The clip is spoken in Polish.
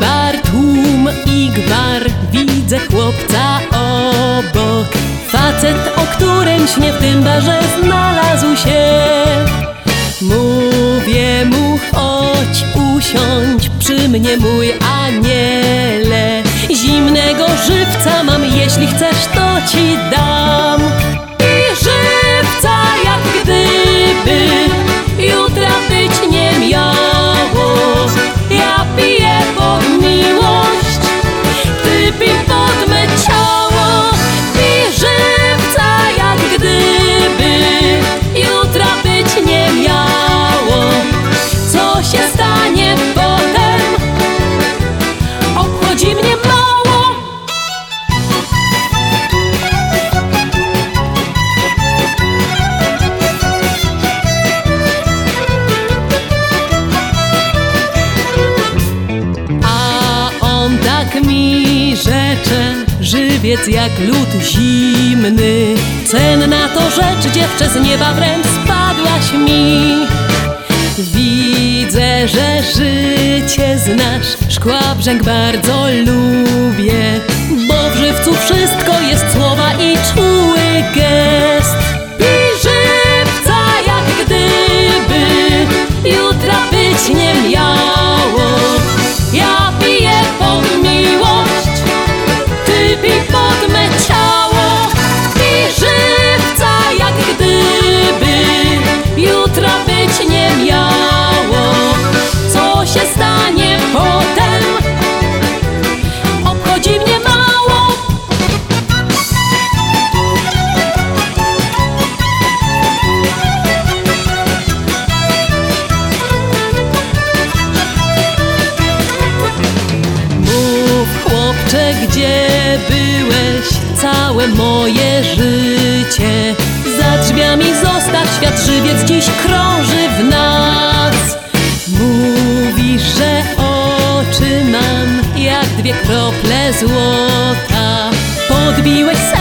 bar, tłum i gwar. Widzę chłopca obok. Facet, o którym śnie w tym barze znalazł się. Mówię mu chodź usiądź przy mnie mój aniele. Zimnego żywca mam, jeśli chcesz to ci tak mi rzecze Żywiec jak lód zimny. Cenna to rzecz, dziewczę z nieba wręcz spadłaś mi. Widzę, że życie znasz Szkła brzęk bardzo lubię Bo w żywcu wszystko jest słowa moje życie. Za drzwiami zostaw świat żywiec dziś krąży w nas. Mówisz, że oczy mam jak dwie krople złota. Podbiłeś serce